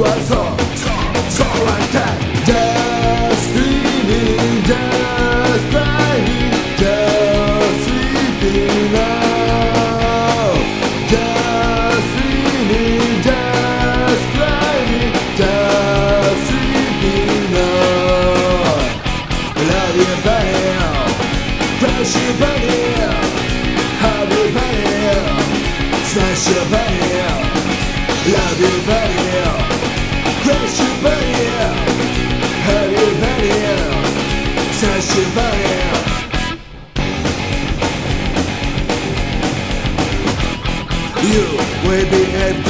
you are so, so untied. Just just crying, just sleeping now. Just just crying, just sleeping now. Love you, buddy. Crush your buddy. Hug your buddy. Smash. You will be able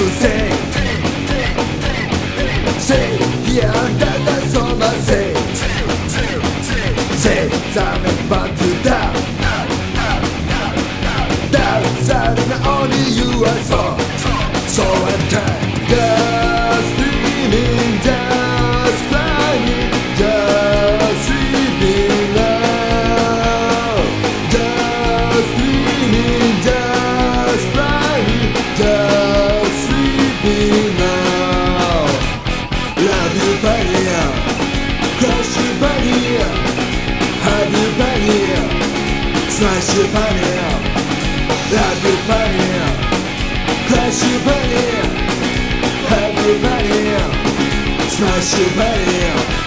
Crush you, buddy. Hug you, buddy. Smash you, buddy. Love you, buddy. Crush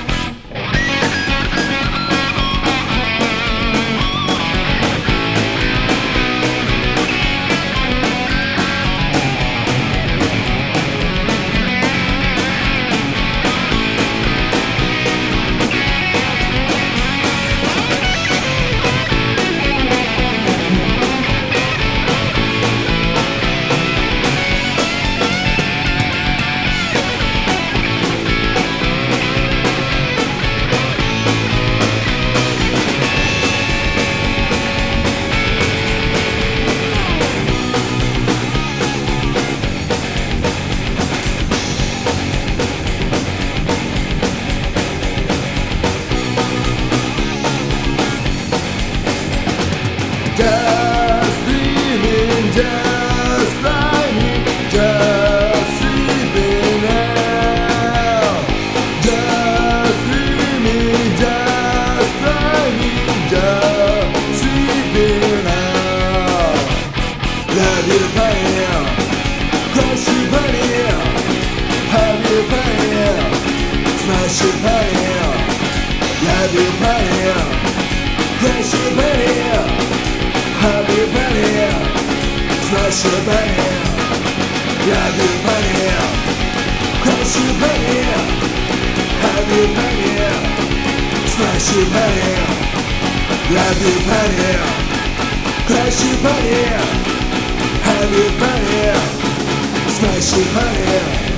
Smash you, buddy. Love you, buddy. Crush you, buddy. Hug you, buddy. Smash you, buddy. Love you, buddy. Crush you, buddy. Hug you, buddy. Smash you, buddy. Love you, buddy. Crush you, buddy. Hug you, buddy. Smash you, buddy.